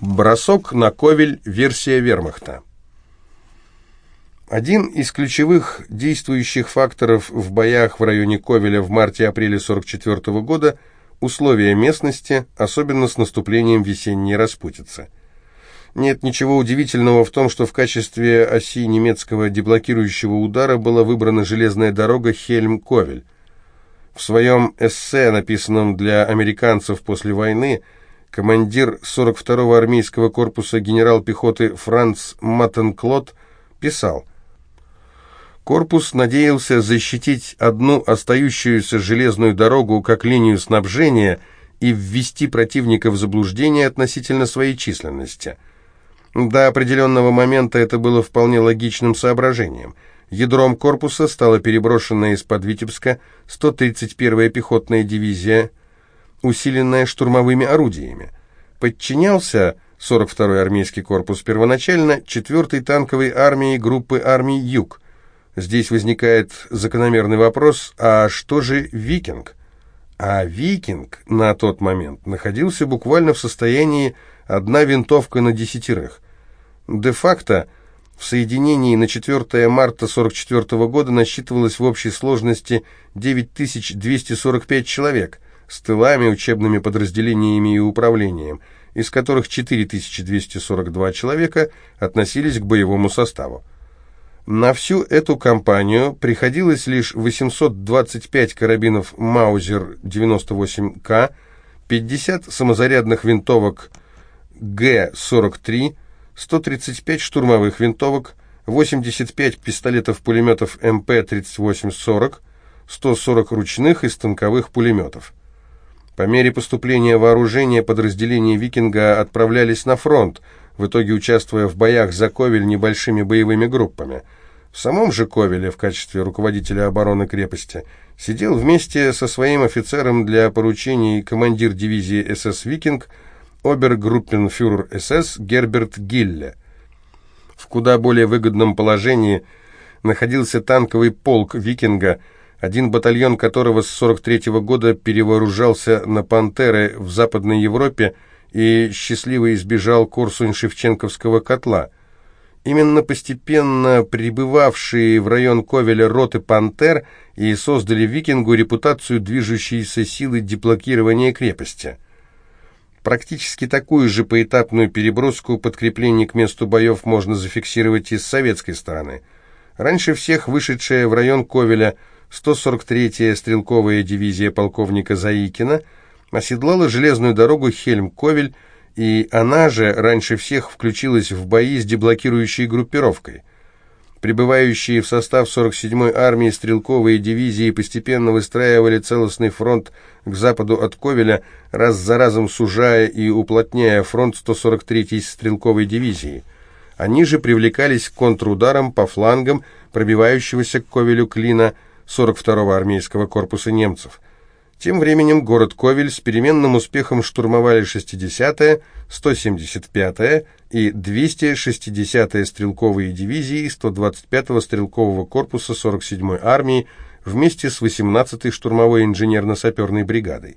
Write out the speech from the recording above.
Бросок на Ковель. Версия вермахта. Один из ключевых действующих факторов в боях в районе Ковеля в марте-апреле 1944 года – условия местности, особенно с наступлением весенней распутицы. Нет ничего удивительного в том, что в качестве оси немецкого деблокирующего удара была выбрана железная дорога Хельм-Ковель. В своем эссе, написанном для американцев после войны, командир 42-го армейского корпуса генерал пехоты Франц Маттенклот писал, Корпус надеялся защитить одну остающуюся железную дорогу как линию снабжения и ввести противника в заблуждение относительно своей численности. До определенного момента это было вполне логичным соображением. Ядром корпуса стала переброшенная из-под Витебска 131-я пехотная дивизия усиленная штурмовыми орудиями. Подчинялся 42-й армейский корпус первоначально 4-й танковой армии группы армий «Юг». Здесь возникает закономерный вопрос, а что же «Викинг»? А «Викинг» на тот момент находился буквально в состоянии одна винтовка на десятерых. Де-факто в соединении на 4 марта 1944 года насчитывалось в общей сложности 9245 человек – с тылами, учебными подразделениями и управлением, из которых 4242 человека относились к боевому составу. На всю эту кампанию приходилось лишь 825 карабинов Маузер 98К, 50 самозарядных винтовок Г-43, 135 штурмовых винтовок, 85 пистолетов-пулеметов МП-3840, 140 ручных и станковых пулеметов. По мере поступления вооружения подразделения «Викинга» отправлялись на фронт, в итоге участвуя в боях за Ковель небольшими боевыми группами. В самом же Ковеле в качестве руководителя обороны крепости сидел вместе со своим офицером для поручений командир дивизии СС «Викинг» обергруппенфюрер СС Герберт Гилле. В куда более выгодном положении находился танковый полк «Викинга», один батальон которого с 43 -го года перевооружался на «Пантеры» в Западной Европе и счастливо избежал Корсунь-Шевченковского котла. Именно постепенно прибывавшие в район Ковеля роты «Пантер» и создали викингу репутацию движущейся силы деблокирования крепости. Практически такую же поэтапную переброску подкреплений к месту боев можно зафиксировать и с советской стороны. Раньше всех вышедшая в район Ковеля – 143-я стрелковая дивизия полковника Заикина оседлала железную дорогу Хельм-Ковель, и она же раньше всех включилась в бои с деблокирующей группировкой. Прибывающие в состав 47-й армии стрелковые дивизии постепенно выстраивали целостный фронт к западу от Ковеля, раз за разом сужая и уплотняя фронт 143-й стрелковой дивизии. Они же привлекались к контрударам по флангам пробивающегося к Ковелю клина – 42-го армейского корпуса немцев. Тем временем город Ковель с переменным успехом штурмовали 60-я, 175-я и 260-я стрелковые дивизии 125-го стрелкового корпуса 47-й армии вместе с 18-й штурмовой инженерно-саперной бригадой.